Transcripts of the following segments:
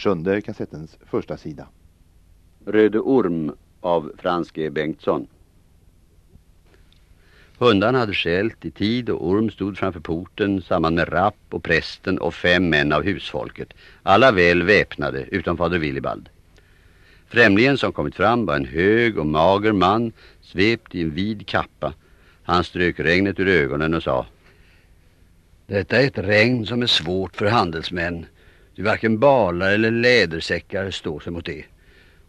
sjunde kassettens första sida. Röde orm av Frans G. Bengtsson. Hundarna hade skällt i tid och Orm stod framför porten samman med Rapp och prästen och fem män av husfolket. Alla väl väpnade utom fader Willibald. Främlingen som kommit fram var en hög och mager man svept i en vid kappa. Han strök regnet ur ögonen och sa Detta är ett regn som är svårt för handelsmän. Ty varken balar eller lädersäckar står sig mot det.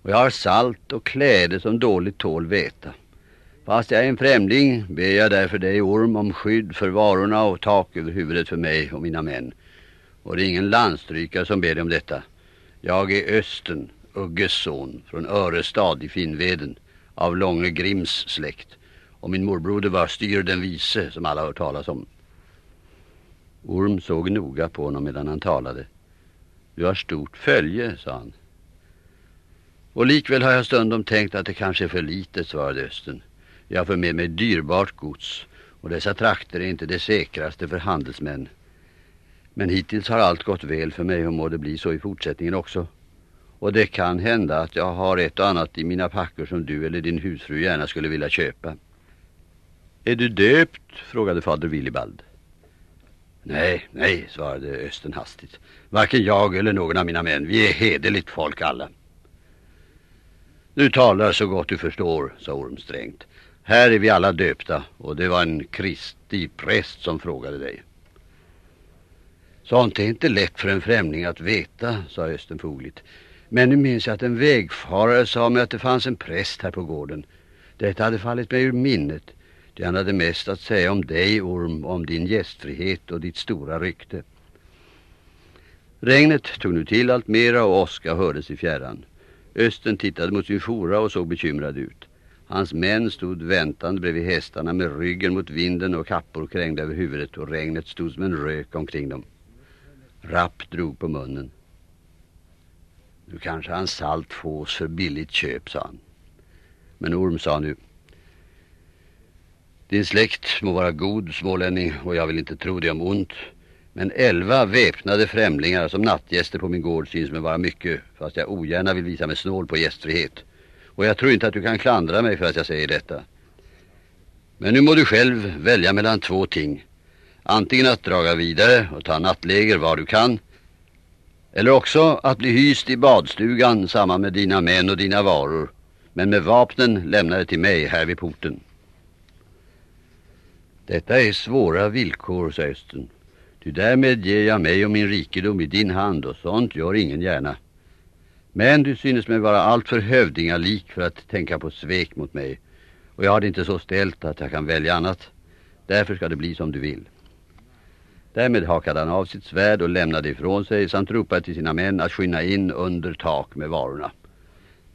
Och jag har salt och kläder som dåligt tål veta. Fast jag är en främling ber jag därför dig Orm om skydd för varorna och tak över huvudet för mig och mina män. Och det är ingen landstrykare som ber dig om detta. Jag är Östen, Ugges son, från Örestad i Finnveden, av Långe Grims släkt. Och min morbroder var Styr den vise, som alla hört talas om. Orm såg noga på honom medan han talade. Du har stort följe, sa han. Och likväl har jag stundom tänkt att det kanske är för litet, svarade Östen. Jag får med mig dyrbart gods och dessa trakter är inte det säkraste för handelsmän. Men hittills har allt gått väl för mig och må det bli så i fortsättningen också. Och det kan hända att jag har ett och annat i mina packor som du eller din husfru gärna skulle vilja köpa. Är du döpt? frågade fader Willibald. Nej, nej, svarade Östen hastigt. Varken jag eller någon av mina män. Vi är hederligt folk alla. Du talar så gott du förstår, sa Orm strängt. Här är vi alla döpta och det var en kristi präst som frågade dig. Sånt är inte lätt för en främling att veta, sa Östen fogligt. Men nu minns jag att en vägfarare sa mig att det fanns en präst här på gården. Detta hade fallit mig ur minnet. Det han hade mest att säga om dig, Orm, om din gästfrihet och ditt stora rykte. Regnet tog nu till allt mera och åska hördes i fjärran. Östen tittade mot sin fora och såg bekymrad ut. Hans män stod väntande bredvid hästarna med ryggen mot vinden och kappor krängda över huvudet och regnet stod som en rök omkring dem. Rapp drog på munnen. Nu kanske han salt fås för billigt köp, sa han. Men Orm sa nu. Din släkt må vara god, smålänning, och jag vill inte tro dig om ont. Men elva väpnade främlingar som nattgäster på min gård syns mig vara mycket, fast jag ogärna vill visa mig snål på gästfrihet. Och jag tror inte att du kan klandra mig för att jag säger detta. Men nu må du själv välja mellan två ting. Antingen att draga vidare och ta nattläger var du kan. Eller också att bli hyst i badstugan samman med dina män och dina varor. Men med vapnen lämnade till mig här vid porten. Detta är svåra villkor, sa Östen. Ty därmed ger jag mig och min rikedom i din hand och sånt gör ingen gärna. Men du synes mig vara alltför hövdingalik för att tänka på svek mot mig. Och jag har det inte så ställt att jag kan välja annat. Därför ska det bli som du vill. Därmed hakade han av sitt svärd och lämnade ifrån sig samt ropade till sina män att skynda in under tak med varorna.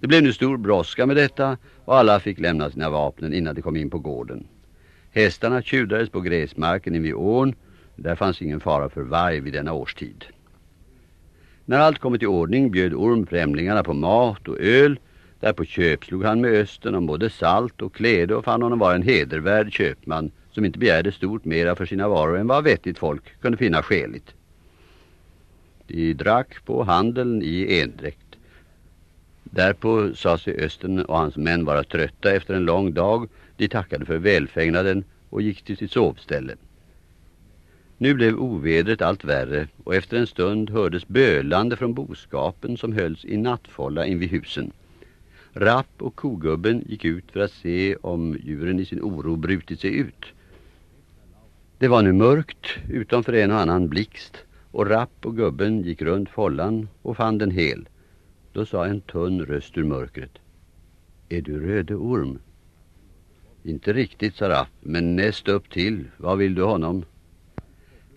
Det blev nu stor brådska med detta och alla fick lämna sina vapnen innan de kom in på gården. Hästarna tjudades på gräsmarken invid ån. Där fanns ingen fara för varg vid denna årstid. När allt kommit i ordning bjöd Orm främlingarna på mat och öl. Där på köp slog han med Östen om både salt och kläde och fann honom vara en hedervärd köpman som inte begärde stort mera för sina varor än vad vettigt folk kunde finna skäligt. De drack på handeln i endräkt. Därpå sa sig Östen och hans män vara trötta efter en lång dag. De tackade för välfägnaden och gick till sitt sovställe. Nu blev ovädret allt värre och efter en stund hördes bölande från boskapen som hölls i nattfålla invid husen. Rapp och kogubben gick ut för att se om djuren i sin oro brutit sig ut. Det var nu mörkt utom för en och annan blixt och Rapp och gubben gick runt follan och fann den hel. Då sa en tunn röst ur mörkret. Är du röde orm? Inte riktigt, sa Rapp, men näst upp till. Vad vill du honom?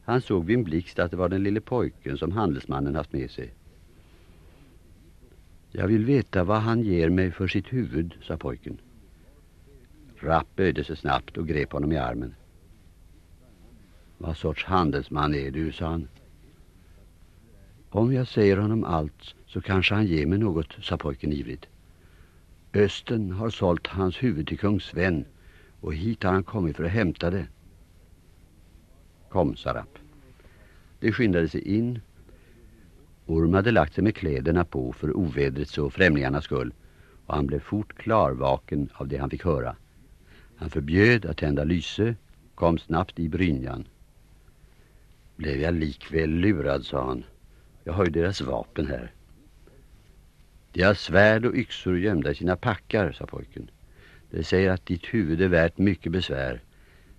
Han såg vid en blixt att det var den lille pojken som handelsmannen haft med sig. Jag vill veta vad han ger mig för sitt huvud, sa pojken. Rapp böjde sig snabbt och grep honom i armen. Vad sorts handelsman är du, sa han. Om jag säger honom allt så kanske han ger mig något, sa pojken ivrigt. Östen har sålt hans huvud till kung Sven och hit har han kommit för att hämta det. Kom, sa Rapp. De skyndade sig in Orm hade lagt sig med kläderna på för ovädrets och främlingarnas skull och han blev fort klarvaken av det han fick höra. Han förbjöd att tända lyse, kom snabbt i brynjan. Blev jag likväl lurad, sa han. Jag har ju deras vapen här. De har svärd och yxor gömda i sina packar, sa pojken. Det säger att ditt huvud är värt mycket besvär.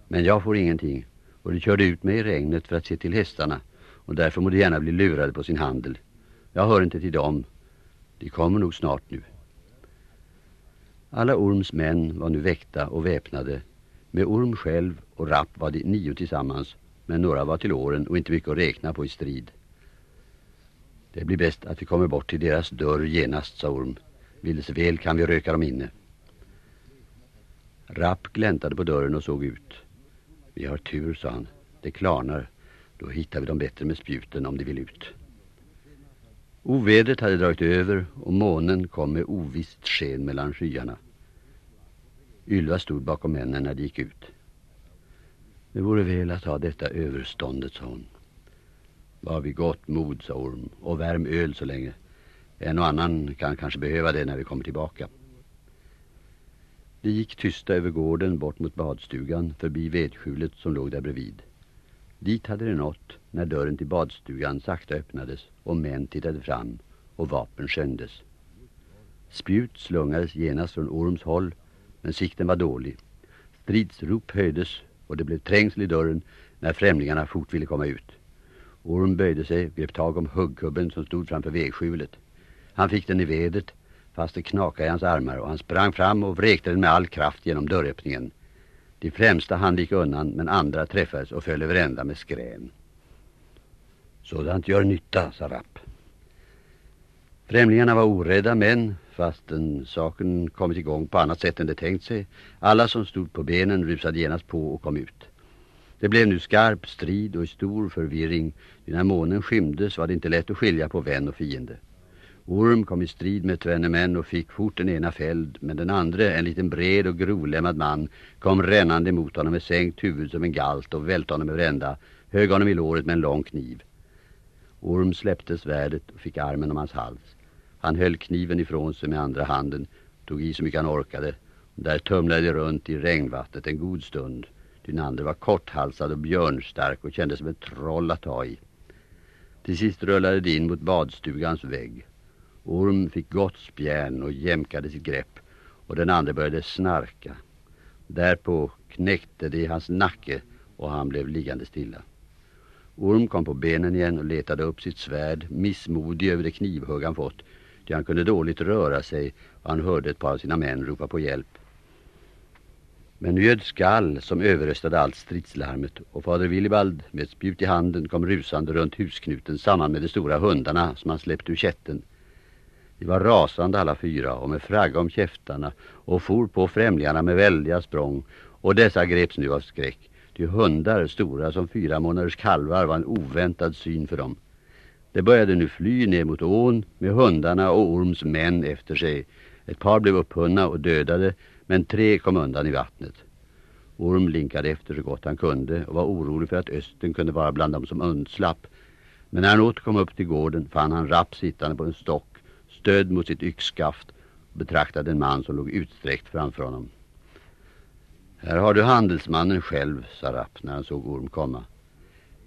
Men jag får ingenting. Och de körde ut mig i regnet för att se till hästarna. Och därför må de gärna bli lurade på sin handel. Jag hör inte till dem. De kommer nog snart nu. Alla Orms män var nu väckta och väpnade. Med Orm själv och Rapp var de nio tillsammans. Men några var till åren och inte mycket att räkna på i strid. Det blir bäst att vi kommer bort till deras dörr genast, sa Orm. Villes väl kan vi röka dem inne. Rapp gläntade på dörren och såg ut. Vi har tur, sa han. Det klarnar. Då hittar vi dem bättre med spjuten om de vill ut. Ovädret hade dragit över och månen kom med ovisst sken mellan skyarna. Ylva stod bakom männen när de gick ut. Det vore väl att ha detta överståndet, sa hon. Var vid gott mod, sa Orm, och värm öl så länge. En och annan kan kanske behöva det när vi kommer tillbaka. De gick tysta över gården bort mot badstugan förbi vedskjulet som låg där bredvid. Dit hade de nått när dörren till badstugan sakta öppnades och män tittade fram och vapen sköndes. Spjut slungades genast från Orms håll men sikten var dålig. Stridsrop höjdes och det blev trängsel i dörren när främlingarna fort ville komma ut. Orm böjde sig, grep tag om huggkubben som stod framför vägskjulet. Han fick den i vedet fast det knakade i hans armar och han sprang fram och vräkte den med all kraft genom dörröppningen. De främsta han gick undan men andra träffades och föll över ända med skrän. Sådant gör nytta, sa Rapp. Främlingarna var orädda män fastän saken kommit igång på annat sätt än det tänkt sig. Alla som stod på benen rusade genast på och kom ut. Det blev nu skarp strid och stor förvirring. När månen skymdes var det inte lätt att skilja på vän och fiende. Orm kom i strid med tvenne män och fick fort den ena fälld, men den andra, en liten bred och grovlämmad man, kom rännande mot honom med sänkt huvud som en galt och välte honom över ända, hög honom i låret med en lång kniv. Orm släppte svärdet och fick armen om hans hals. Han höll kniven ifrån sig med andra handen, tog i så mycket han orkade. Och där tumlade de runt i regnvattnet en god stund. Den andra var korthalsad och björnstark och kändes som ett troll att ta i. Till sist rullade de in mot badstugans vägg. Orm fick gott spjärn och jämkade sitt grepp och den andra började snarka. Därpå knäckte det i hans nacke och han blev liggande stilla. Orm kom på benen igen och letade upp sitt svärd, missmodig över det knivhugg han fått. Ty han kunde dåligt röra sig och han hörde ett par av sina män ropa på hjälp. Men nu ljöd skall som överröstade allt stridslarmet och fader Willibald med ett spjut i handen kom rusande runt husknuten samman med de stora hundarna som han släppte ur kätten. De var rasande alla fyra och med fragga om käftarna och for på främlingarna med väldiga språng och dessa greps nu av skräck. De hundar stora som fyra månaders kalvar var en oväntad syn för dem. De började nu fly ner mot ån med hundarna och Orms män efter sig. Ett par blev upphunna och dödade men tre kom undan i vattnet. Orm linkade efter så gott han kunde och var orolig för att Östen kunde vara bland dem som undslapp. Men när han åter kom upp till gården fann han rapp sittande på en stock stöd mot sitt yxskaft och betraktade en man som låg utsträckt framför honom. Här har du handelsmannen själv, sa Rapp när han såg Orm komma.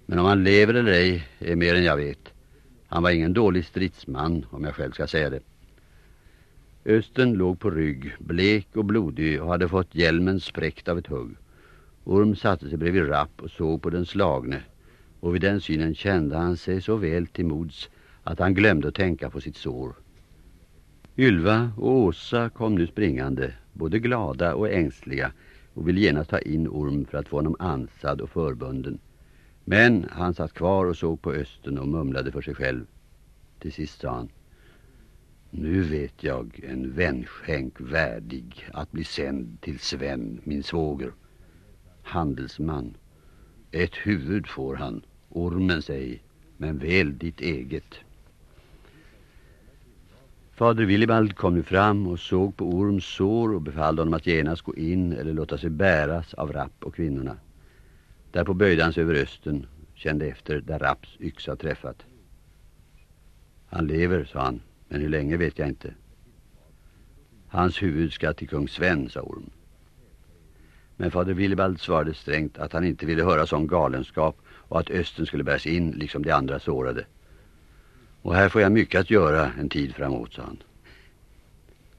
Men om han lever eller ej är mer än jag vet. Han var ingen dålig stridsman, om jag själv ska säga det. Östen låg på rygg, blek och blodig och hade fått hjälmen spräckt av ett hugg. Orm satte sig bredvid Rapp och såg på den slagne. Och vid den synen kände han sig så väl till mods att han glömde att tänka på sitt sår. Ylva och Åsa kom nu springande, både glada och ängsliga och ville genast ta in Orm för att få honom ansad och förbunden. Men han satt kvar och såg på östen och mumlade för sig själv. Till sist sa han Nu vet jag en vänskänk värdig att bli sänd till Sven, min svåger. Handelsman. Ett huvud får han, ormen sig, men väl ditt eget. Fader Willibald kom nu fram och såg på Orms sår och befallde honom att genast gå in eller låta sig bäras av Rapp och kvinnorna. Därpå böjde han sig över östen, kände efter där Rapps yxa träffat. Han lever, sa han, men hur länge vet jag inte. Hans huvud ska till kung Sven, sa Orm. Men fader Willibald svarade strängt att han inte ville höra sån galenskap och att östen skulle bäras in liksom de andra sårade. Och här får jag mycket att göra en tid framåt, sa han.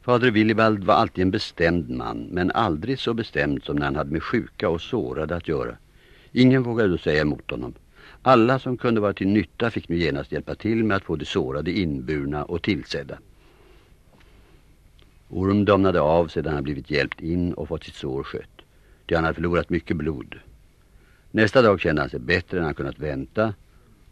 Fader Willibald var alltid en bestämd man, men aldrig så bestämd som när han hade med sjuka och sårade att göra. Ingen vågade då säga emot honom. Alla som kunde vara till nytta fick nu genast hjälpa till med att få de sårade inburna och tillsedda. Orm domnade av sedan han blivit hjälpt in och fått sitt sår skött. Ty han hade förlorat mycket blod. Nästa dag kände han sig bättre än han kunnat vänta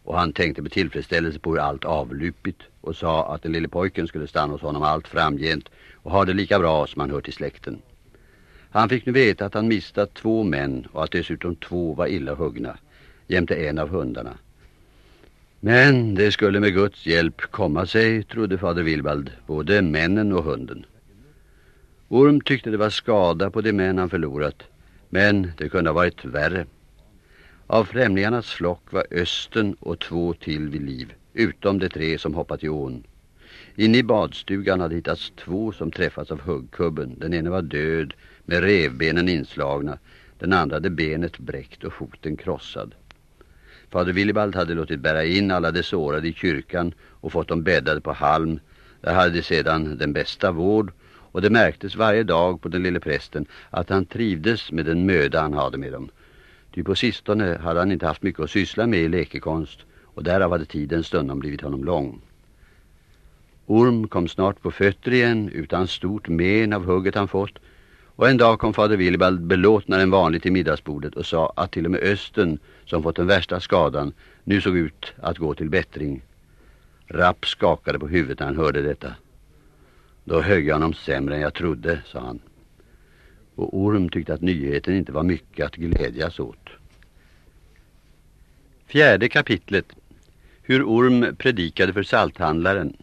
och han tänkte med tillfredsställelse på hur allt avlupit och sa att den lille pojken skulle stanna hos honom allt framgent och ha det lika bra som han hör till släkten. Han fick nu veta att han mistat två män och att dessutom två var illa huggna, jämte en av hundarna. Men det skulle med Guds hjälp komma sig, trodde fader Wilbald, både männen och hunden. Orm tyckte det var skada på de män han förlorat, men det kunde ha varit värre. Av främlingarnas flock var Östen och två till vid liv, utom de tre som hoppat i ån. Inne i badstugan hade hittats två som träffats av huggkubben. Den ene var död med revbenen inslagna. Den andra hade benet bräckt och foten krossad. Fader Willibald hade låtit bära in alla de sårade i kyrkan och fått dem bäddade på halm. Där hade de sedan den bästa vård och det märktes varje dag på den lille prästen att han trivdes med den möda han hade med dem. Ty på sistone hade han inte haft mycket att syssla med i lekekonst och därav hade tiden stundom blivit honom lång. Orm kom snart på fötter igen utan stort men av hugget han fått och en dag kom fader Willibald belåtnare än vanligt till middagsbordet och sa att till och med Östen som fått den värsta skadan nu såg ut att gå till bättring. Rapp skakade på huvudet när han hörde detta. Då högg jag honom sämre än jag trodde, sa han. Och Orm tyckte att nyheten inte var mycket att glädjas åt. Fjärde kapitlet. Hur Orm predikade för salthandlaren.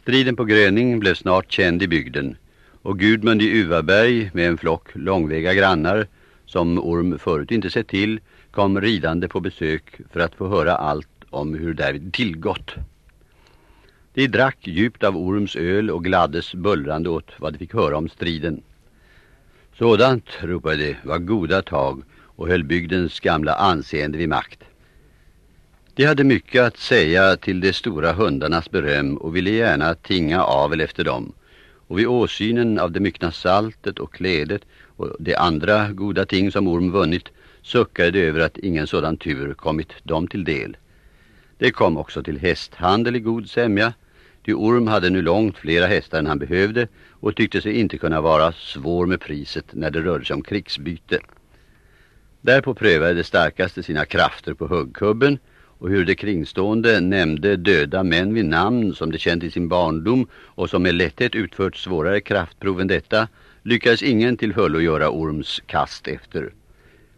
Striden på Gröning blev snart känd i bygden och Gudmund i Uvaberg med en flock långväga grannar som Orm förut inte sett till kom ridande på besök för att få höra allt om hur därvid tillgått. De drack djupt av Orms öl och gladdes bullrande åt vad de fick höra om striden. Sådant, ropade de, var goda tag och höll bygdens gamla anseende vid makt. De hade mycket att säga till de stora hundarnas beröm och ville gärna tinga avel efter dem. Och vid åsynen av det myckna saltet och klädet och de andra goda ting som Orm vunnit suckade de över att ingen sådan tur kommit dem till del. Det kom också till hästhandel i god sämja. Ty Orm hade nu långt flera hästar än han behövde och tyckte sig inte kunna vara svår med priset när det rörde sig om krigsbyte. Därpå prövade det starkaste sina krafter på huggkubben och hur de kringstående nämnde döda män vid namn som de kände i sin barndom och som med lätthet utfört svårare kraftprov än detta lyckades ingen till fullo göra Orms kast efter.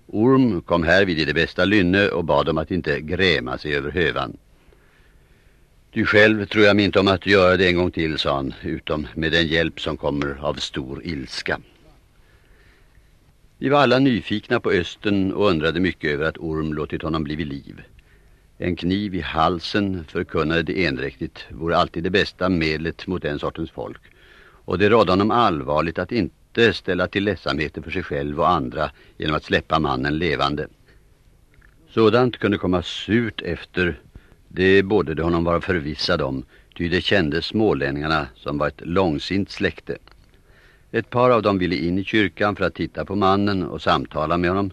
Orm kom här vid i det bästa lynne och bad om att inte gräma sig över hövan. Du själv tror jag mig inte om att göra det en gång till, sa han, utom med den hjälp som kommer av stor ilska. Vi var alla nyfikna på Östen och undrade mycket över att Orm låtit honom bli vid liv. En kniv i halsen förkunnade det enräktigt vore alltid det bästa medlet mot den sortens folk. Och det rådde honom allvarligt att inte ställa till ledsamheter för sig själv och andra genom att släppa mannen levande. Sådant kunde komma surt efter det borde de honom vara förvissad om, ty det kände smålänningarna som var ett långsint släkte. Ett par av dem ville in i kyrkan för att titta på mannen och samtala med honom.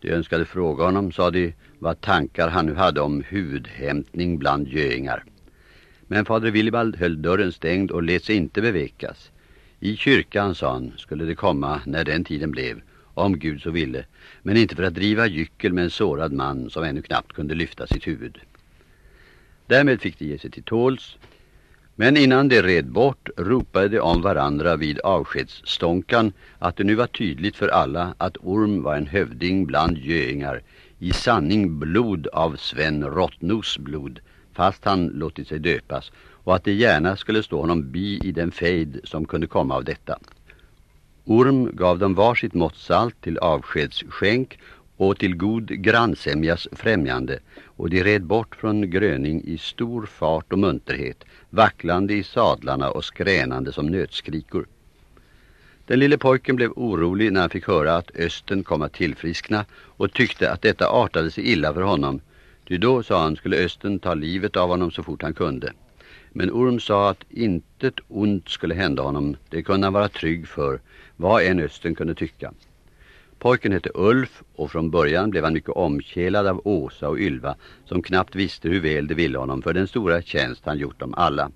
De önskade fråga honom, sa de, vad tankar han nu hade om hudhämtning bland göingar. Men fader Willibald höll dörren stängd och lät sig inte bevekas. I kyrkan, sa han, skulle det komma när den tiden blev, om Gud så ville, men inte för att driva gyckel med en sårad man som ännu knappt kunde lyfta sitt huvud. Därmed fick de ge sig till tåls. Men innan de red bort ropade de om varandra vid avskedsstånkan att det nu var tydligt för alla att Orm var en hövding bland göingar, i sanning blod av Sven Rottnos blod, fast han låtit sig döpas, och att det gärna skulle stå honom bi i den fejd som kunde komma av detta. Orm gav dem varsitt mått salt till avskedsskänk och till god grannsämjas främjande och de red bort från gröning i stor fart och munterhet, vacklande i sadlarna och skränande som nötskrikor. Den lille pojken blev orolig när han fick höra att Östen kom att tillfriskna och tyckte att detta artade sig illa för honom. Ty då, sa han, skulle Östen ta livet av honom så fort han kunde. Men Orm sa att intet ont skulle hända honom, det kunde han vara trygg för, vad en Östen kunde tycka. Pojken hette Ulf och från början blev han mycket omkelad av Åsa och Ylva som knappt visste hur väl det ville honom för den stora tjänst han gjort dem alla.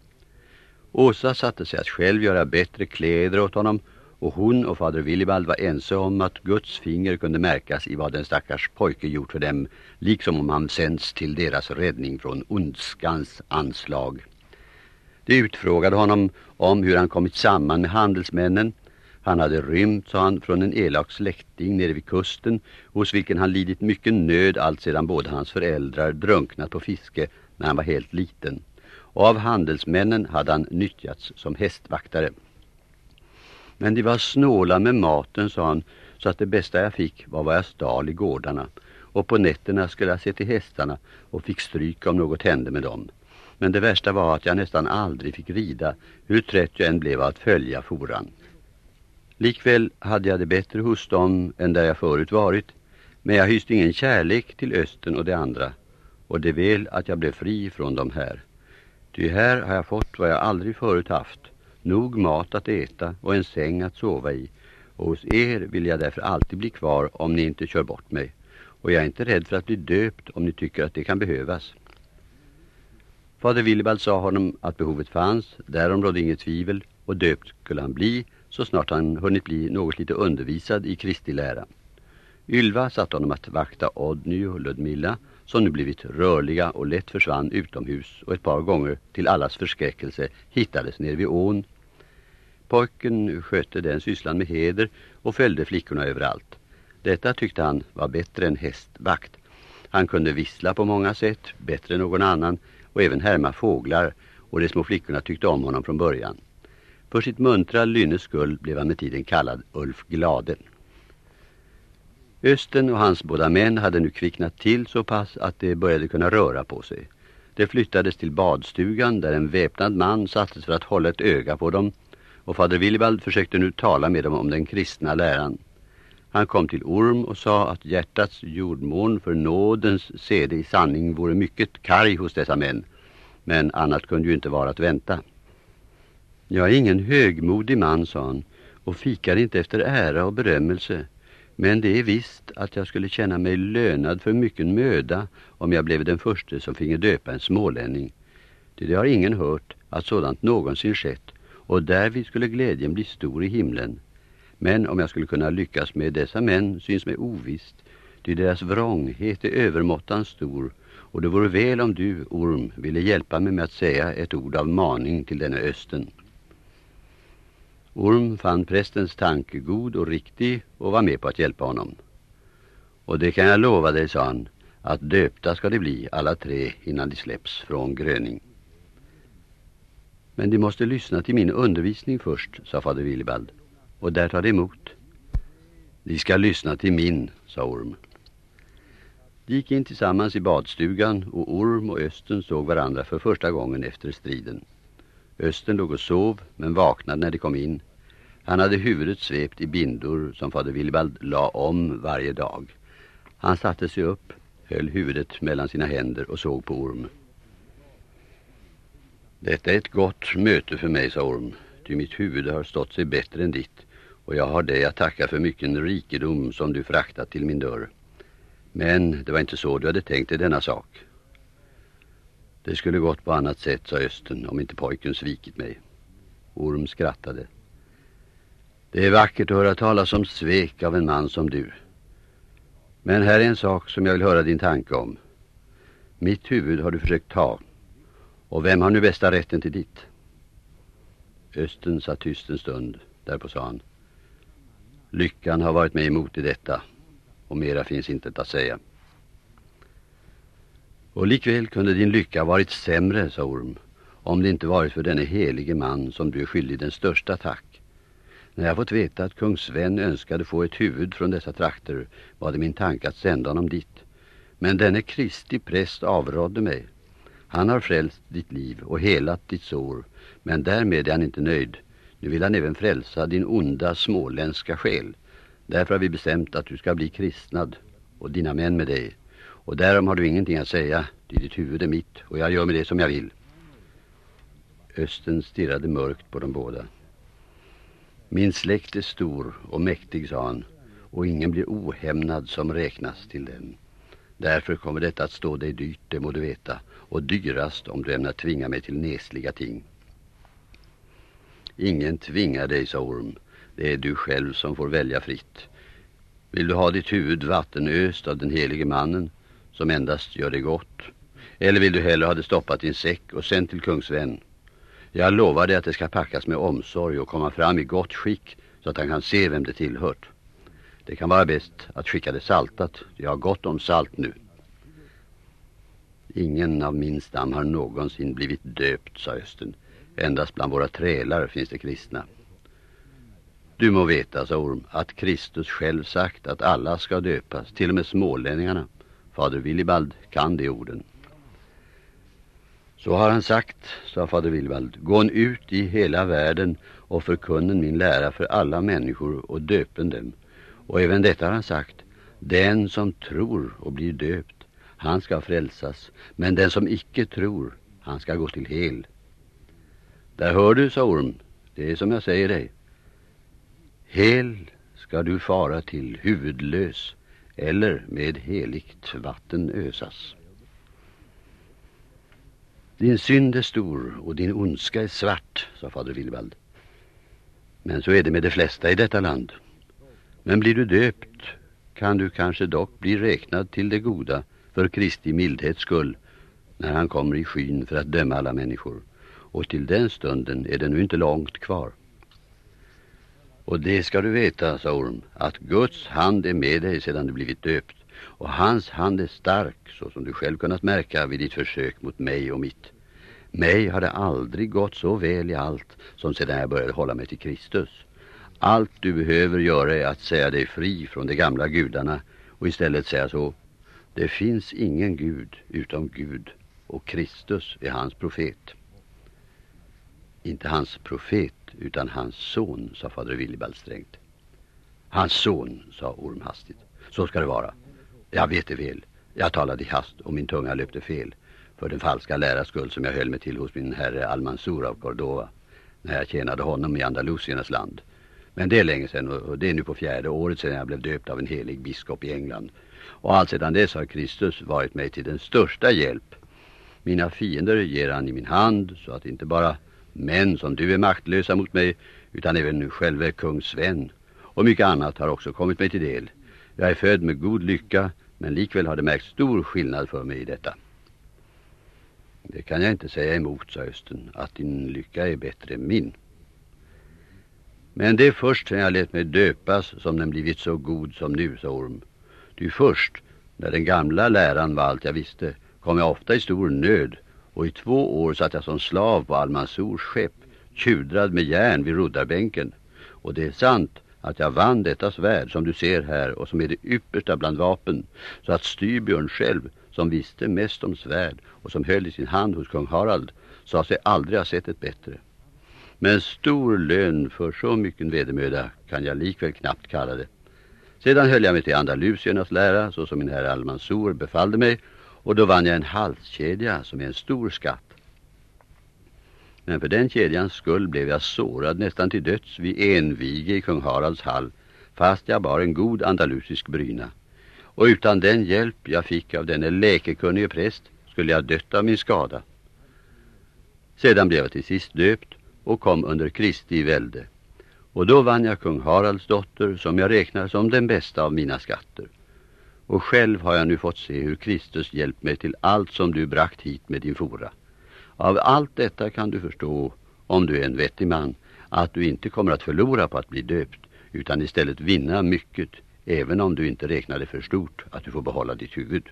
Åsa satte sig att själv göra bättre kläder åt honom och hon och fader Willibald var ense om att Guds finger kunde märkas i vad den stackars pojke gjort för dem, liksom om han sänds till deras räddning från ondskans anslag. De utfrågade honom om hur han kommit samman med handelsmännen. Han hade rymt, sa han, från en elak släkting nere vid kusten hos vilken han lidit mycket nöd allt sedan båda hans föräldrar drunknat på fiske när han var helt liten. Och av handelsmännen hade han nyttjats som hästvaktare. Men de var snåla med maten, sa han, så att det bästa jag fick var vad jag stal i gårdarna. Och på nätterna skulle jag se till hästarna och fick stryk om något hände med dem. Men det värsta var att jag nästan aldrig fick rida, hur trött jag än blev att följa foran. Likväl hade jag det bättre hos dem än där jag förut varit, men jag hyste ingen kärlek till Östen och de andra, och det är väl att jag blev fri från dem här. Ty här har jag fått vad jag aldrig förut haft, nog mat att äta och en säng att sova i, och hos er vill jag därför alltid bli kvar om ni inte kör bort mig, och jag är inte rädd för att bli döpt om ni tycker att det kan behövas. Fader Willibald sa honom att behovet fanns, därom rådde inget tvivel. Och döpt skulle han bli så snart han hunnit bli något lite undervisad i Kristi lära. Ylva satt honom att vakta Odny och Ludmilla som nu blivit rörliga och lätt försvann utomhus och ett par gånger till allas förskräckelse hittades ner vid ån. Pojken skötte den sysslan med heder och följde flickorna överallt. Detta tyckte han var bättre än hästvakt. Han kunde vissla på många sätt, bättre än någon annan och även härma fåglar och de små flickorna tyckte om honom från början. För sitt muntra lynnes skull blev han med tiden kallad Ulf Glade. Östen och hans båda män hade nu kvicknat till så pass att de började kunna röra på sig. De flyttades till badstugan där en väpnad man sattes för att hålla ett öga på dem och fader Willibald försökte nu tala med dem om den kristna läran. Han kom till Orm och sa att hjärtats jordmån för nådens sede i sanning vore mycket karg hos dessa män. Men annat kunde ju inte vara att vänta. Jag är ingen högmodig man, sa han, och fikar inte efter ära och berömmelse. Men det är visst att jag skulle känna mig lönad för mycket möda om jag blev den första som finge döpa en smålänning. Det har ingen hört att sådant någonsin skett och därvid skulle glädjen bli stor i himlen. Men om jag skulle kunna lyckas med dessa män syns mig ovisst, ty deras vrånghet är övermåttan stor och det vore väl om du, Orm, ville hjälpa mig med att säga ett ord av maning till denna östen. Orm fann prästens tanke god och riktig och var med på att hjälpa honom. Och det kan jag lova dig, sa han, att döpta ska de bli alla tre innan de släpps från gröning. Men de måste lyssna till min undervisning först, sa fader Willibald och där tar de emot. De ska lyssna till min, sa Orm. De gick in tillsammans i badstugan och Orm och Östen såg varandra för första gången efter striden. Östen låg och sov men vaknade när de kom in. Han hade huvudet svept i bindor som fader Willibald la om varje dag. Han satte sig upp, höll huvudet mellan sina händer och såg på Orm. Detta är ett gott möte för mig, sa Orm, ty mitt huvud har stått sig bättre än ditt och jag har dig att tacka för mycken rikedom som du fraktat till min dörr. Men det var inte så du hade tänkt dig denna sak. Det skulle gått på annat sätt, sa Östen, om inte pojken svikit mig. Orm skrattade. Det är vackert att höra talas om svek av en man som du. Men här är en sak som jag vill höra din tanke om. Mitt huvud har du försökt ta. Och vem har nu bästa rätten till ditt? Östen satt tyst en stund. Därpå sa han. Lyckan har varit mig emot i detta och mera finns inte att säga. Och likväl kunde din lycka varit sämre, sa Orm, om det inte varit för denne helige man som du är skyldig den största tack. När jag fått veta att kung Sven önskade få ett huvud från dessa trakter var det min tanke att sända honom dit. Men denne Kristi präst avrådde mig. Han har frälst ditt liv och helat ditt sår, men därmed är han inte nöjd. Nu vill han även frälsa din onda småländska själ. Därför har vi bestämt att du ska bli kristnad och dina män med dig. Och därom har du ingenting att säga, ty ditt huvud är mitt och jag gör med det som jag vill. Östen stirrade mörkt på de båda. Min släkt är stor och mäktig, sa han, och ingen blir ohämnad som räknas till den. Därför kommer detta att stå dig dyrt, det må du veta, och dyrast om du ämnar tvinga mig till nesliga ting. Ingen tvingar dig, sa Orm. Det är du själv som får välja fritt. Vill du ha ditt huvud vattenöst av den helige mannen, som endast gör det gott? Eller vill du hellre ha det stoppat i en säck och sänt till kungsvän? Jag lovar dig att det ska packas med omsorg och komma fram i gott skick så att han kan se vem det tillhört. Det kan vara bäst att skicka det saltat. Jag har gott om salt nu. Ingen av min stam har någonsin blivit döpt, sa Östen. Endast bland våra trälar finns det kristna. Du må veta, sa Orm, att Kristus själv sagt att alla ska döpas, till och med smålänningarna. Fader Willibald kan de orden. Så har han sagt, sa fader Willibald, gå ut i hela världen och förkunnen min lära för alla människor och döpen dem. Och även detta har han sagt, den som tror och blir döpt, han ska frälsas, men den som icke tror, han ska gå till hel. Där hör du, sa Orm, det är som jag säger dig. Hel ska du fara till huvudlös eller med heligt vatten ösas. Din synd är stor och din ondska är svart, sa fader Willibald. Men så är det med de flesta i detta land. Men blir du döpt kan du kanske dock bli räknad till det goda för Kristi mildhets skull när han kommer i skyn för att döma alla människor. Och till den stunden är det nu inte långt kvar. Och det ska du veta, sa Orm, att Guds hand är med dig sedan du blivit döpt. Och hans hand är stark, så som du själv kunnat märka vid ditt försök mot mig och mitt. Mig har det aldrig gått så väl i allt som sedan jag började hålla mig till Kristus. Allt du behöver göra är att säga dig fri från de gamla gudarna och istället säga så. Det finns ingen Gud utom Gud och Kristus är hans profet. Inte hans profet utan hans son, sa fader Willibald strängt. Hans son, sa Orm hastigt. Så ska det vara. Jag vet det väl. Jag talade i hast och min tunga löpte fel för den falska läras skull som jag höll mig till hos min herre Almansor av Cordova när jag tjänade honom i Andalusiernas land. Men det är länge sedan och det är nu på fjärde året sedan jag blev döpt av en helig biskop i England. Och allt sedan dess har Kristus varit mig till den största hjälp. Mina fiender ger han i min hand så att inte bara män som du är maktlösa mot mig utan även själve kung Sven och mycket annat har också kommit mig till del. Jag är född med god lycka men likväl har det märkt stor skillnad för mig i detta. Det kan jag inte säga emot, sa Östen, att din lycka är bättre än min. Men det är först sedan jag lät mig döpas som den blivit så god som nu, sa Orm. Du först, när den gamla läran var allt jag visste, kom jag ofta i stor nöd och i två år satt jag som slav på Almansors skepp, tjudrad med järn vid roddarbänken. Och det är sant att jag vann detta svärd som du ser här och som är det yppersta bland vapen, så att Styrbjörn själv, som visste mest om svärd och som höll i sin hand hos kung Harald, sa sig aldrig ha sett ett bättre. Men stor lön för så mycket vedermöda kan jag likväl knappt kalla det. Sedan höll jag mig till Andalusiernas lära så som min herre Almansor befallde mig och då vann jag en halskedja som är en stor skatt. Men för den kedjans skull blev jag sårad nästan till döds vid envige i kung Haralds hall fast jag bar en god andalusisk bryna. Och utan den hjälp jag fick av denne läkekunnige präst skulle jag dött av min skada. Sedan blev jag till sist döpt och kom under Kristi välde. Och då vann jag kung Haralds dotter som jag räknar som den bästa av mina skatter. Och själv har jag nu fått se hur Kristus hjälpt mig till allt som du brakt hit med din fora. Av allt detta kan du förstå, om du är en vettig man, att du inte kommer att förlora på att bli döpt, utan istället vinna mycket, även om du inte räknar det för stort att du får behålla ditt huvud.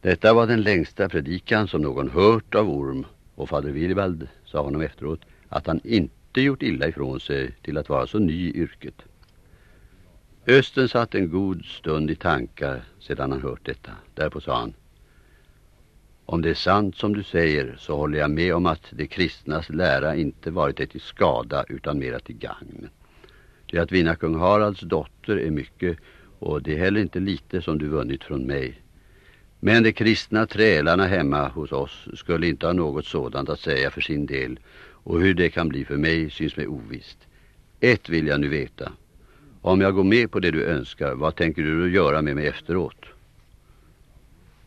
Detta var den längsta predikan som någon hört av Orm och fader Willibald sa honom efteråt att han inte inte gjort illa ifrån sig till att vara så ny i yrket. Östen satt en god stund i tankar sedan han hört detta. Därpå sa han Om det är sant som du säger så håller jag med om att de kristnas lära inte varit ett till skada utan mera till gagn. Det att vinna kung Haralds dotter är mycket och det är heller inte lite som du vunnit från mig. Men de kristna trälarna hemma hos oss skulle inte ha något sådant att säga för sin del och hur det kan bli för mig syns mig ovisst. Ett vill jag nu veta. Om jag går med på det du önskar, vad tänker du göra med mig efteråt?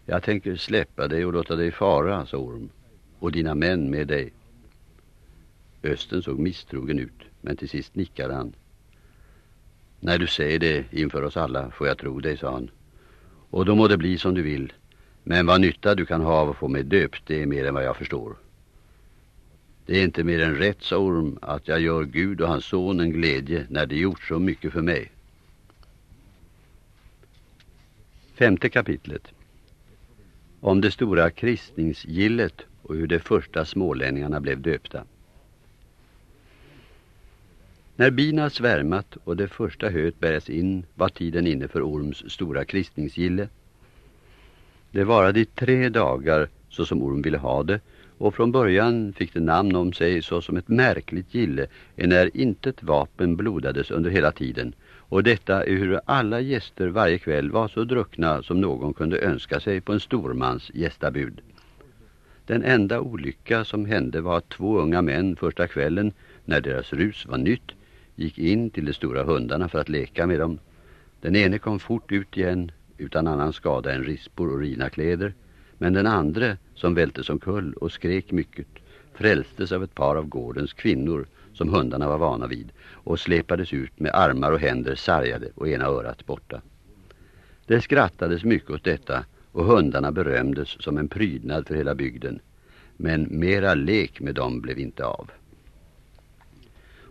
Jag tänker släppa dig och låta dig fara, sa Orm, och dina män med dig. Östen såg misstrogen ut, men till sist nickade han. När du säger det inför oss alla får jag tro dig, sa han. Och då må det bli som du vill. Men vad nytta du kan ha av att få mig döpt, det är mer än vad jag förstår. Det är inte mer än rätt, sa Orm, att jag gör Gud och hans son en glädje när det gjort så mycket för mig. Femte kapitlet. Om det stora kristningsgillet och hur de första smålänningarna blev döpta. När bina svärmat och det första höet bärgas in var tiden inne för Orms stora kristningsgille. Det varade i tre dagar så som Orm ville ha det och från början fick det namn om sig så som ett märkligt gille när intet vapen blodades under hela tiden och detta är hur alla gäster varje kväll var så druckna som någon kunde önska sig på en stormans gästabud. Den enda olycka som hände var att två unga män första kvällen när deras rus var nytt gick in till de stora hundarna för att leka med dem. Den ene kom fort ut igen utan annan skada än rispor och rina kläder. Men den andra, som välte som kull och skrek mycket, frälstes av ett par av gårdens kvinnor som hundarna var vana vid och släpades ut med armar och händer sargade och ena örat borta. Det skrattades mycket åt detta och hundarna berömdes som en prydnad för hela bygden. Men mera lek med dem blev inte av.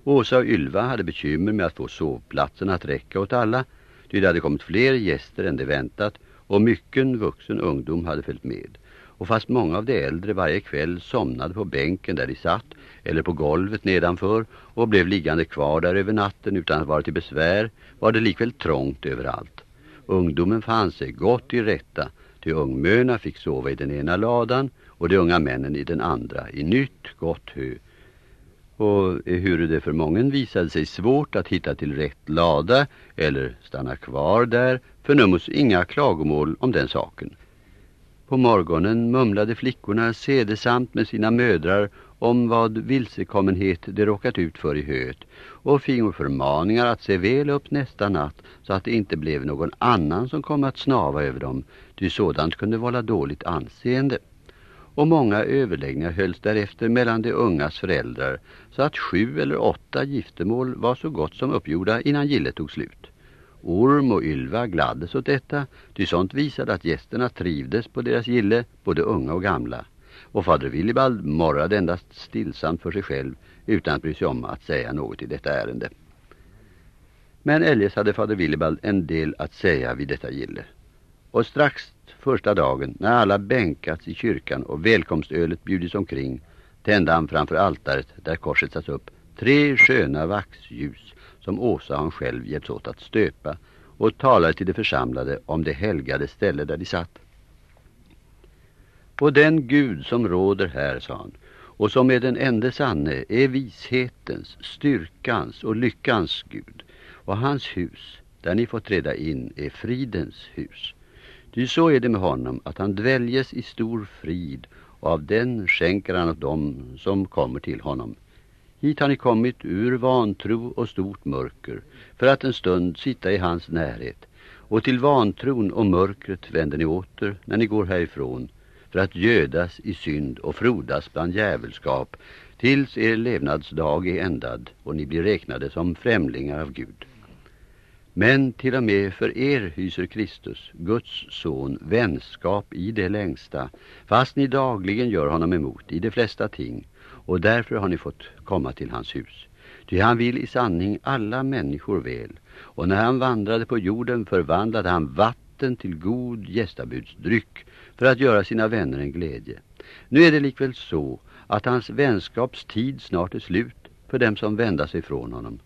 Åsa och Ylva hade bekymmer med att få sovplatsen att räcka åt alla. Ty det hade kommit fler gäster än de väntat och mycken vuxen ungdom hade följt med. Och fast många av de äldre varje kväll somnade på bänken där de satt eller på golvet nedanför och blev liggande kvar där över natten utan att vara till besvär var det likväl trångt överallt. Ungdomen fann sig gott i rätta till ungmöna fick sova i den ena ladan och de unga männen i den andra i nytt gott hö och hur det för mången visade sig svårt att hitta till rätt lada eller stanna kvar där förnummos inga klagomål om den saken. På morgonen mumlade flickorna sedesamt med sina mödrar om vad vilsekommenhet de råkat ut för i höet och fingo förmaningar att se väl upp nästa natt så att det inte blev någon annan som kom att snava över dem, ty sådant kunde vålla dåligt anseende och många överläggningar hölls därefter mellan de ungas föräldrar så att sju eller åtta giftermål var så gott som uppgjorda innan gillet tog slut. Orm och Ylva gladdes åt detta, ty sånt visade att gästerna trivdes på deras gille, både unga och gamla. Och fader Willibald morrade endast stillsamt för sig själv utan att bry sig om att säga något i detta ärende. Men eljest hade fader Willibald en del att säga vid detta gille. Och strax första dagen när alla bänkats i kyrkan och välkomstölet bjudits omkring tände han framför altaret där korset satt upp tre sköna vaxljus som Åsa han själv hjälps åt att stöpa och talade till de församlade om det helgade ställe där de satt. Och den Gud som råder här, sa han, och som är den enda sanne är vishetens, styrkans och lyckans Gud. Och hans hus, där ni får träda in, är fridens hus. Ty så är det med honom att han dväljes i stor frid och av den skänker han åt dem som kommer till honom. Hit har ni kommit ur vantro och stort mörker för att en stund sitta i hans närhet och till vantron och mörkret vänder ni åter när ni går härifrån för att gödas i synd och frodas bland djävulskap tills er levnadsdag är ändad och ni blir räknade som främlingar av Gud. Men till och med för er hyser Kristus, Guds son, vänskap i det längsta, fast ni dagligen gör honom emot i de flesta ting, och därför har ni fått komma till hans hus. Ty han vill i sanning alla människor väl, och när han vandrade på jorden förvandlade han vatten till god gästabudsdryck för att göra sina vänner en glädje. Nu är det likväl så att hans vänskapstid snart är slut för dem som vända sig från honom.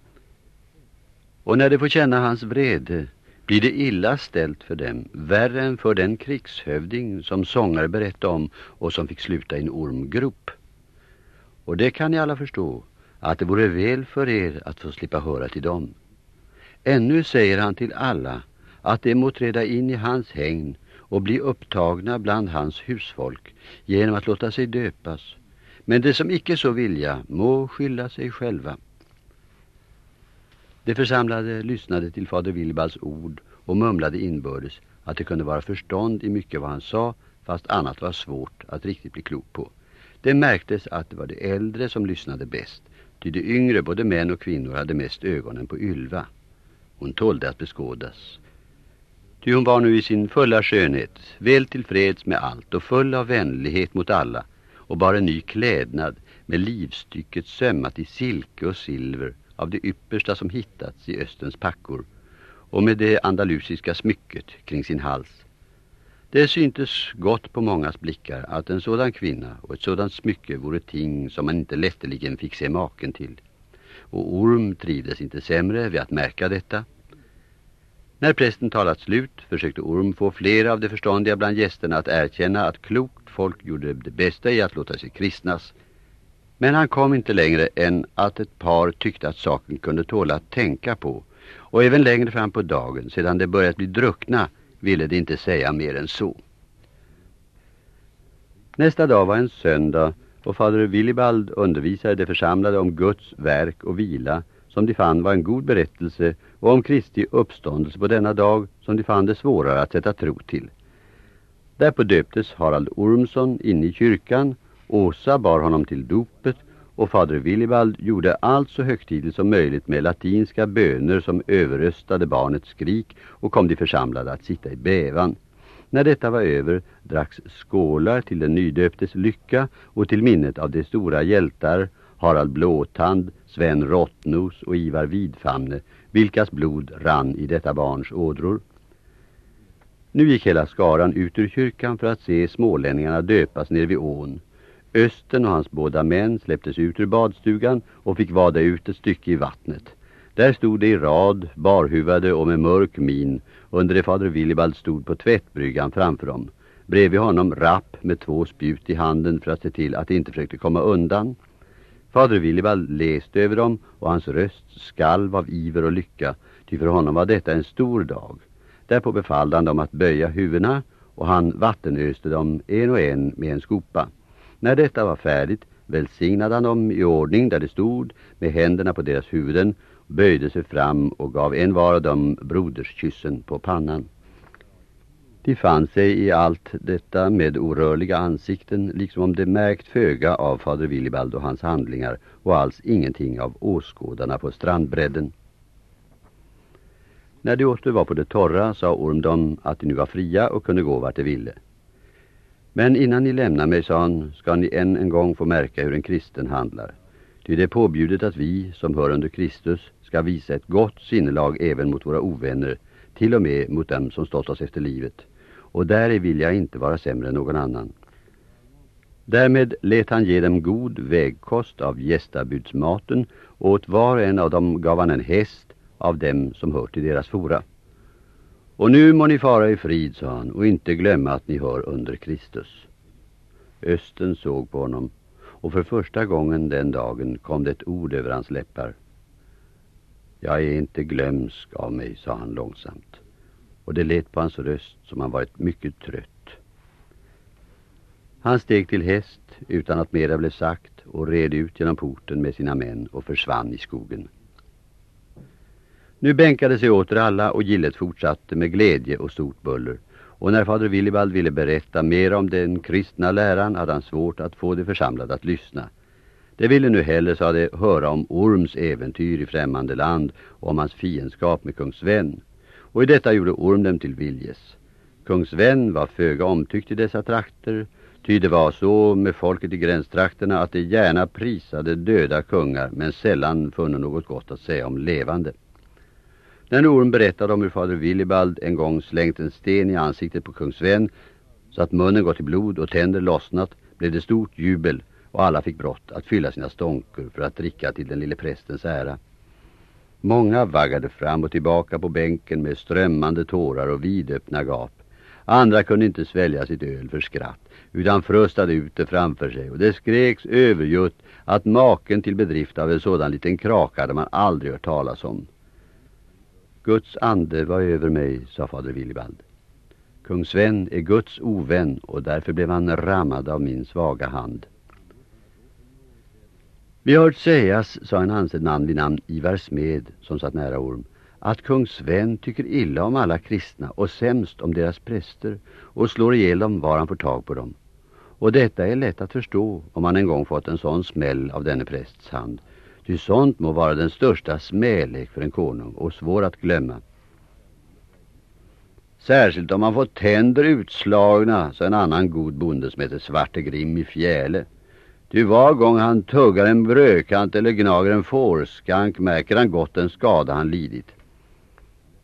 Och när de får känna hans vrede blir det illa ställt för dem, värre än för den krigshövding som sångare berättade om och som fick sluta i en ormgrop. Och det kan ni alla förstå, att det vore väl för er att få slippa höra till dem. Ännu säger han till alla att de må träda in i hans hägn och bli upptagna bland hans husfolk genom att låta sig döpas. Men de som icke så vilja må skylla sig själva. De församlade lyssnade till fader Wilbalds ord och mumlade inbördes att det kunde vara förstånd i mycket vad han sa fast annat var svårt att riktigt bli klok på. Det märktes att det var de äldre som lyssnade bäst, ty de yngre, både män och kvinnor, hade mest ögonen på Ylva. Hon tålde att beskådas. Ty hon var nu i sin fulla skönhet, väl tillfreds med allt och full av vänlighet mot alla och bar en ny klädnad med livstycket sömmat i silke och silver av det yppersta som hittats i östens packor och med det andalusiska smycket kring sin hals. Det syntes gott på mångas blickar att en sådan kvinna och ett sådant smycke vore ting som man inte lätteligen fick se maken till. Och Orm trivdes inte sämre vid att märka detta. När prästen talat slut försökte Orm få flera av de förståndiga bland gästerna att erkänna att klokt folk gjorde det bästa i att låta sig kristnas. Men han kom inte längre än att ett par tyckte att saken kunde tåla att tänka på. Och även längre fram på dagen, sedan det börjat bli druckna, ville de inte säga mer än så. Nästa dag var en söndag och fader Willibald undervisade de församlade om Guds verk och vila som de fann var en god berättelse och om Kristi uppståndelse på denna dag som de fann det svårare att sätta tro till. Därpå döptes Harald Ormsson in i kyrkan, Åsa bar honom till dopet och fader Willibald gjorde allt så högtidligt som möjligt med latinska böner som överröstade barnets skrik och kom de församlade att sitta i bävan. När detta var över dracks skålar till den nydöptes lycka och till minnet av de stora hjältar Harald Blåtand, Sven Rottnos och Ivar Vidfamne, vilkas blod rann i detta barns ådror. Nu gick hela skaran ut ur kyrkan för att se smålänningarna döpas ner vid ån. Östen och hans båda män släpptes ut ur badstugan och fick vada ut ett stycke i vattnet. Där stod de i rad, barhuvade och med mörk min, under det fader Willibald stod på tvättbryggan framför dem. Bredvid honom rapp med två spjut i handen för att se till att de inte försökte komma undan. Fader Willibald läste över dem och hans röst skalv av iver och lycka, ty för honom var detta en stor dag. Därpå befallde han dem att böja huvudena och han vattenöste dem en och en med en skopa. När detta var färdigt välsignade han dem i ordning där de stod med händerna på deras huvuden, böjde sig fram och gav en var av dem broderskyssen på pannan. De fann sig i allt detta med orörliga ansikten, liksom om det märkt föga av fader Willibald och hans handlingar och alls ingenting av åskådarna på strandbredden. När de åter var på det torra sa ormdom att de nu var fria och kunde gå vart de ville. Men innan ni lämnar mig, sa han, ska ni än en gång få märka hur en kristen handlar. Ty det är påbjudet att vi, som hör under Kristus, ska visa ett gott sinnelag även mot våra ovänner, till och med mot dem som stått oss efter livet. Och där vill jag inte vara sämre än någon annan. Därmed lät han ge dem god vägkost av gästabudsmaten och åt var och en av dem gav han en häst av dem som hör till deras fora. Och nu må ni fara i frid, sa han, och inte glömma att ni hör under Kristus. Östen såg på honom, och för första gången den dagen kom det ett ord över hans läppar. Jag är inte glömsk av mig, sa han långsamt, och det lät på hans röst som han varit mycket trött. Han steg till häst utan att mera blev sagt och red ut genom porten med sina män och försvann i skogen. Nu bänkade sig åter alla och gillet fortsatte med glädje och stort buller. Och när fader Willibald ville berätta mer om den kristna läran hade han svårt att få de församlade att lyssna. Det ville nu heller, sa det, höra om Orms äventyr i främmande land och om hans fiendskap med kung Sven. Och i detta gjorde Orm dem till viljes. Kung Sven var föga omtyckt i dessa trakter, ty det var så med folket i gränstrakterna att de gärna prisade döda kungar men sällan funnit något gott att säga om levande. När Norum berättade om hur fader Willibald en gång slängt en sten i ansiktet på kung Sven så att munnen gått i blod och tänder lossnat blev det stort jubel och alla fick brott att fylla sina stånkor för att dricka till den lille prästens ära. Många vaggade fram och tillbaka på bänken med strömmande tårar och vidöppna gap. Andra kunde inte svälja sitt öl för skratt utan fröstade ut det framför sig och det skreks övergött att maken till bedrift av en sådan liten krak hade man aldrig hört talas om. Guds ande var över mig, sa fader Willibald. Kung Sven är Guds ovän och därför blev han rammad av min svaga hand. Vi har hört sägas, sa en ansedd man vid namn Ivar Smed som satt nära Orm, att kung Sven tycker illa om alla kristna och sämst om deras präster och slår ihjäl dem var han får tag på dem. Och detta är lätt att förstå om man en gång fått en sån smäll av denne prästs hand. Ty sånt må vara den största smälek för en konung och svår att glömma. Särskilt om man får tänder utslagna, sa en annan god bonde som heter Svarte Grim i Fjäle. Ty var gång han tuggar en brödkant eller gnager en fårskank märker han gott den skada han lidit.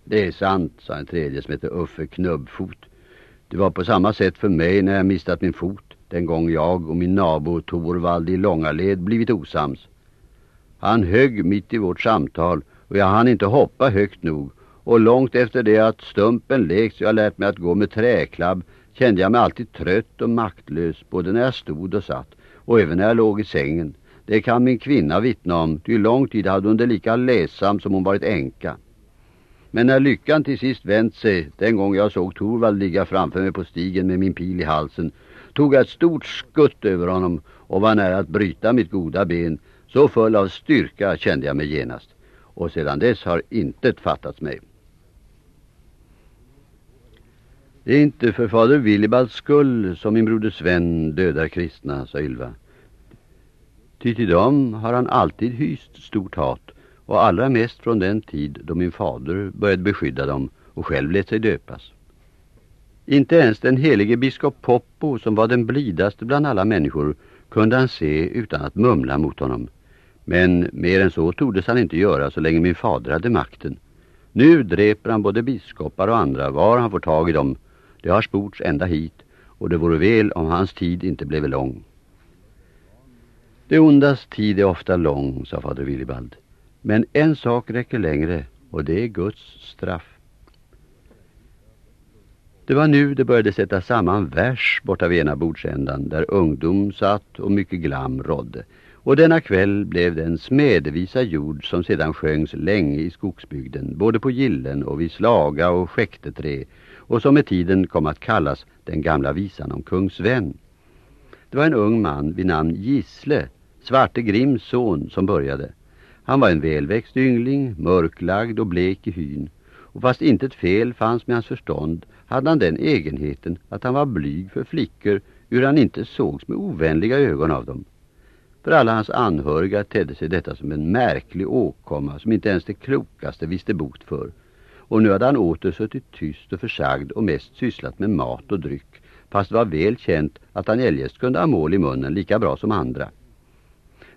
Det är sant, sa en tredje som heter Uffe Knubbfot. Det var på samma sätt för mig när jag mistat min fot den gång jag och min nabo Torvald i långa led blivit osams. Han högg mitt i vårt samtal och jag hann inte hoppa högt nog och långt efter det att stumpen lekt så jag lärt mig att gå med träklabb kände jag mig alltid trött och maktlös både när jag stod och satt och även när jag låg i sängen. Det kan min kvinna vittna om, ty lång tid hade hon det lika läsam som hon varit änka. Men när lyckan till sist vänt sig, den gång jag såg Torvald ligga framför mig på stigen med min pil i halsen, tog jag ett stort skutt över honom och var nära att bryta mitt goda ben. Så full av styrka kände jag mig genast. Och sedan dess har intet fattats mig. Det är inte för fader Willibalds skull som min broder Sven dödar kristna, sa Ylva. Ty till dem har han alltid hyst stort hat och allra mest från den tid då min fader började beskydda dem och själv lät sig döpas. Inte ens den helige biskop Poppo, som var den blidaste bland alla människor, kunde han se utan att mumla mot honom. Men mer än så tordes han inte göra så länge min fader hade makten. Nu dräper han både biskopar och andra var han får tag i dem. Det har sports ända hit och det vore väl om hans tid inte blev lång. Det ondas tid är ofta lång, sa fader Willibald. Men en sak räcker längre och det är Guds straff. Det var nu det började sätta samman vers borta vid ena bordsändan där ungdom satt och mycket glam rådde. Och denna kväll blev det en smedevisa jord som sedan sjöngs länge i skogsbygden, både på gillen och vid slaga och skäkteträ, och som med tiden kom att kallas den gamla visan om kung Sven. Det var en ung man vid namn Gisle, Svarte Grims son, som började. Han var en välväxt yngling, mörklagd och blek i hyn. Och fast inte ett fel fanns med hans förstånd hade han den egenheten att han var blyg för flickor ur han inte sågs med ovänliga ögon av dem. För alla hans anhöriga tedde sig detta som en märklig åkomma som inte ens det klokaste visste bot för. Och nu hade han åter suttit tyst och försagd och mest sysslat med mat och dryck fast det var väl känt att han eljest kunde ha mål i munnen lika bra som andra.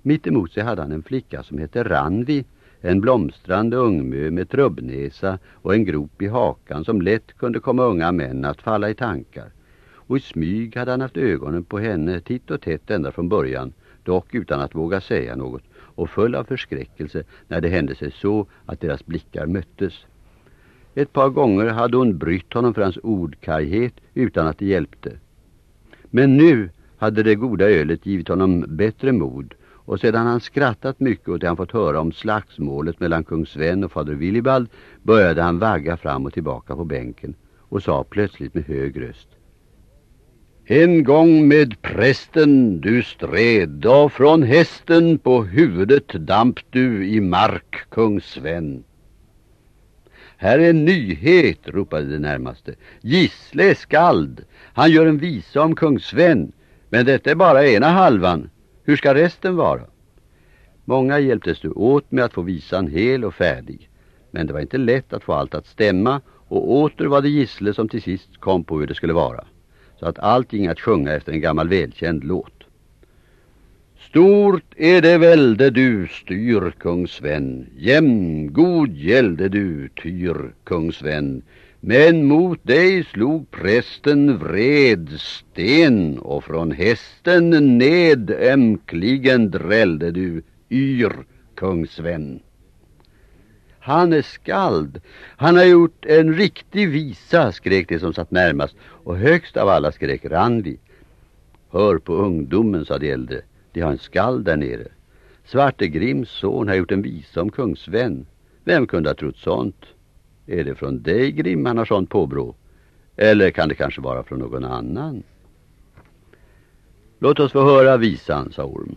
Mitt emot sig hade han en flicka som hette Ranvi en blomstrande ungmö med trubbnäsa och en grop i hakan som lätt kunde komma unga män att falla i tankar. Och i smyg hade han haft ögonen på henne titt och tätt ända från början, dock utan att våga säga något och full av förskräckelse när det hände sig så att deras blickar möttes. Ett par gånger hade hon brytt honom för hans ordkarghet utan att det hjälpte. Men nu hade det goda ölet givit honom bättre mod och sedan han skrattat mycket och det han fått höra om slagsmålet mellan kung Sven och fader Willibald började han vagga fram och tillbaka på bänken och sa plötsligt med hög röst. En gång med prästen du stred och från hästen på huvudet damp du i mark, kung Sven. Här är en nyhet, ropade det närmaste. Gissle är skald. Han gör en visa om kung Sven. Men detta är bara ena halvan. Hur ska resten vara? Många hjälptes du åt med att få visan hel och färdig. Men det var inte lätt att få allt att stämma och åter var det gissle som till sist kom på hur det skulle vara. Så att allt ging att sjunga efter en gammal välkänd låt. Stort är det välde du styr, kung Sven. Jämngod gällde du, tyr, kung Sven. Men mot dig slog prästen vred sten och från hästen ned ämkligen drällde du yr, kung Sven. Han är skald. Han har gjort en riktig visa, skrek de som satt närmast. Och högst av alla skrek Ranvi. Hör på ungdomen, sa de äldre. De har en skald där nere. Svarte Grims son har gjort en visa om kungsvän. Vem kunde ha trott sånt? Är det från dig, Grim, han har sånt påbrå? Eller kan det kanske vara från någon annan? Låt oss få höra visan, sa Orm.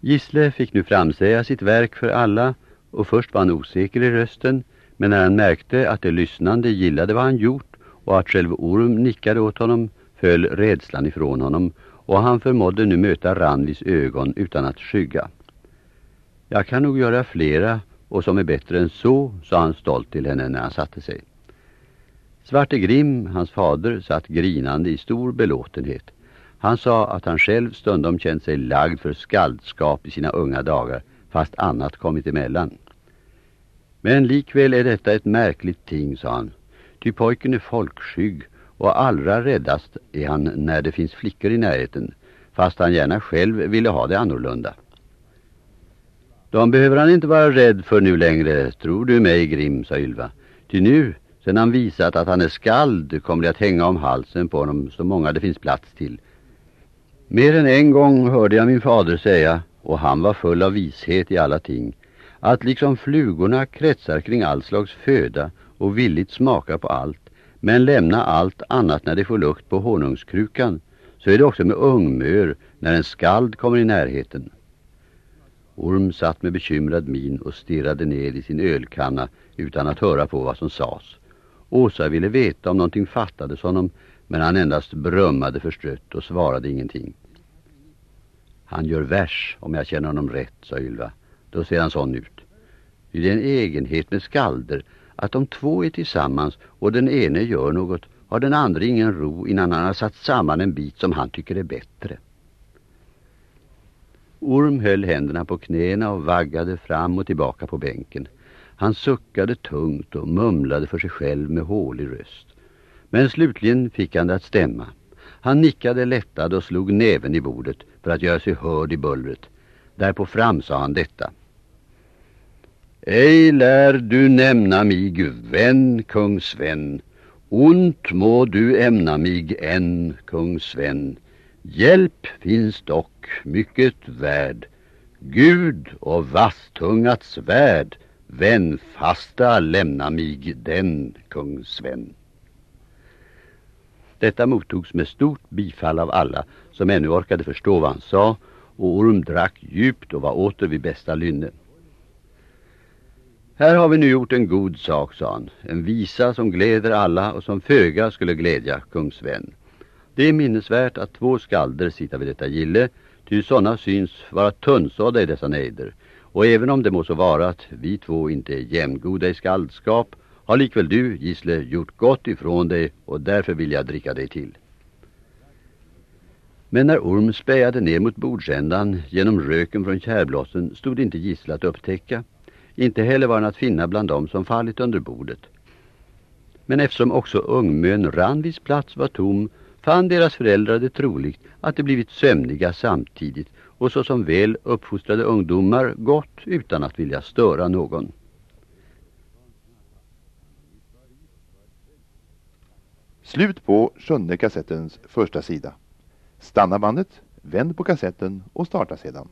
Gisle fick nu framsäga sitt verk för alla och först var han osäker i rösten men när han märkte att de lyssnande gillade vad han gjort och att själv Orm nickade åt honom föll rädslan ifrån honom och han förmådde nu möta Ranvis ögon utan att skygga. Jag kan nog göra flera och som är bättre än så, sa han stolt till henne när han satte sig. Svarte Grim, hans fader, satt grinande i stor belåtenhet. Han sa att han själv stundom känt sig lagd för skaldskap i sina unga dagar, fast annat kommit emellan. Men likväl är detta ett märkligt ting, sa han. Ty pojken är folkskygg och allra räddast är han när det finns flickor i närheten, fast han gärna själv ville ha det annorlunda. De behöver han inte vara rädd för nu längre, tror du mig, Grim, sa Ylva. Ty nu, sen han visat att han är skald, kommer det att hänga om halsen på honom så många det finns plats till. Mer än en gång hörde jag min fader säga, och han var full av vishet i alla ting, att liksom flugorna kretsar kring all slags föda och villigt smaka på allt, men lämna allt annat när de får lukt på honungskrukan, så är det också med ungmör när en skald kommer i närheten. Orm satt med bekymrad min och stirrade ner i sin ölkanna utan att höra på vad som sades. Åsa ville veta om någonting fattades honom men han endast brummade förstrött och svarade ingenting. Han gör vers om jag känner honom rätt, sa Ylva. Då ser han sån ut. Det är en egenhet med skalder att om två är tillsammans och den ene gör något har den andra ingen ro innan han har satt samman en bit som han tycker är bättre. Orm höll händerna på knäna och vaggade fram och tillbaka på bänken. Han suckade tungt och mumlade för sig själv med hålig röst. Men slutligen fick han det att stämma. Han nickade lättad och slog näven i bordet för att göra sig hörd i bullret. Därpå fram sa han detta. Ej lär du nämna mig vän, kung Sven. Ont må du ämna mig än, kung Sven. Hjälp finns dock mycket värd. Gud och vasstungats svärd, vän fasta lämna mig den, kung Sven. Detta mottogs med stort bifall av alla som ännu orkade förstå vad han sa och Orm drack djupt och var åter vid bästa lynne. Här har vi nu gjort en god sak, sa han. En visa som gläder alla och som föga skulle glädja kung Sven. Det är minnesvärt att två skalder sitter vid detta gille, ty sådana syns vara tunnsådda i dessa nejder. Och även om det må så vara att vi två inte är jämngoda i skaldskap, har likväl du, Gisle, gjort gott ifrån dig och därför vill jag dricka dig till. Men när Orm spejade ner mot bordsändan genom röken från kärblossen stod inte Gisle att upptäcka. Inte heller var han att finna bland dem som fallit under bordet. Men eftersom också ungmön Ranvis plats var tom fann deras föräldrar det troligt att de blivit sömniga samtidigt och så som väl uppfostrade ungdomar gått utan att vilja störa någon. Slut på sjunde kassettens första sida. Stanna bandet, vänd på kassetten och starta sedan.